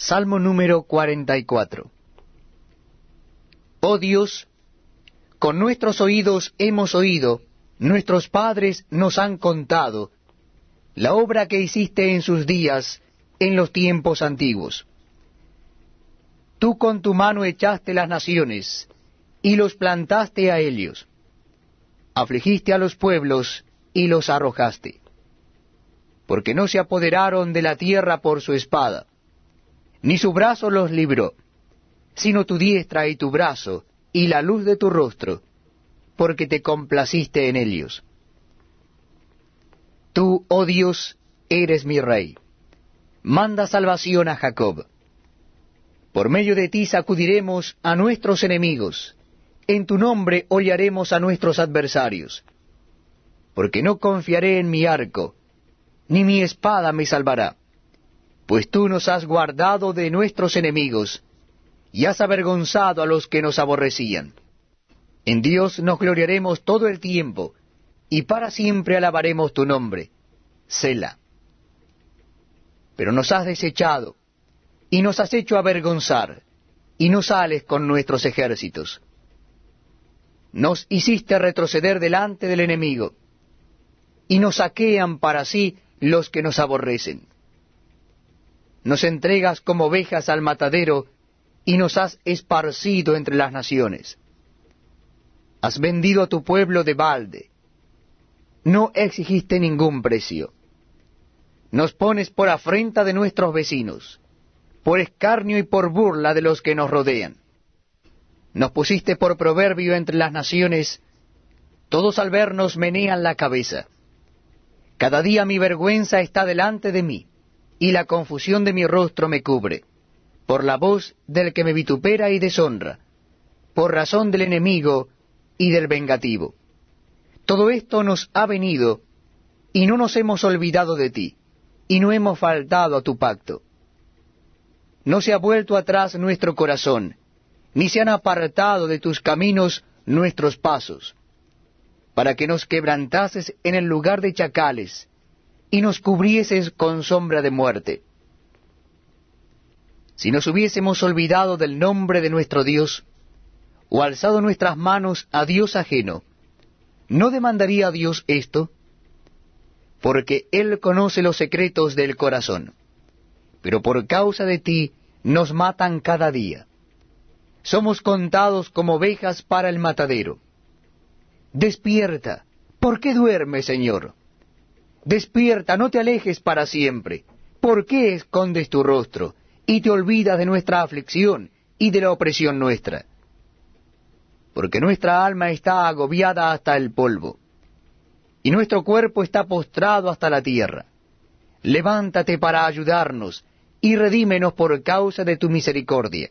Salmo número 44 Oh Dios, con nuestros oídos hemos oído, nuestros padres nos han contado, la obra que hiciste en sus días, en los tiempos antiguos. Tú con tu mano echaste las naciones, y los plantaste a ellos. Afligiste a los pueblos, y los arrojaste. Porque no se apoderaron de la tierra por su espada ni su brazo los libró, sino tu diestra y tu brazo, y la luz de tu rostro, porque te complaciste en ellos. Tú, oh Dios, eres mi rey. Manda salvación a Jacob. Por medio de ti sacudiremos a nuestros enemigos, en tu nombre hollaremos a nuestros adversarios. Porque no confiaré en mi arco, ni mi espada me salvará pues tú nos has guardado de nuestros enemigos, y has avergonzado a los que nos aborrecían. En Dios nos gloriaremos todo el tiempo, y para siempre alabaremos tu nombre, Sela. Pero nos has desechado, y nos has hecho avergonzar, y no sales con nuestros ejércitos. Nos hiciste retroceder delante del enemigo, y nos saquean para sí los que nos aborrecen nos entregas como ovejas al matadero, y nos has esparcido entre las naciones. Has vendido a tu pueblo de balde. No exigiste ningún precio. Nos pones por afrenta de nuestros vecinos, por escarnio y por burla de los que nos rodean. Nos pusiste por proverbio entre las naciones, todos al vernos menean la cabeza. Cada día mi vergüenza está delante de mí y la confusión de mi rostro me cubre, por la voz del que me vitupera y deshonra, por razón del enemigo y del vengativo. Todo esto nos ha venido, y no nos hemos olvidado de ti, y no hemos faltado a tu pacto. No se ha vuelto atrás nuestro corazón, ni se han apartado de tus caminos nuestros pasos, para que nos quebrantases en el lugar de chacales, y nos cubrieses con sombra de muerte. Si nos hubiésemos olvidado del nombre de nuestro Dios, o alzado nuestras manos a Dios ajeno, ¿no demandaría a Dios esto? Porque Él conoce los secretos del corazón. Pero por causa de ti nos matan cada día. Somos contados como ovejas para el matadero. Despierta. ¿Por qué duermes, Señor? Despierta, no te alejes para siempre. ¿Por qué escondes tu rostro y te olvidas de nuestra aflicción y de la opresión nuestra? Porque nuestra alma está agobiada hasta el polvo, y nuestro cuerpo está postrado hasta la tierra. Levántate para ayudarnos, y redímenos por causa de tu misericordia.